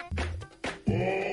Oh!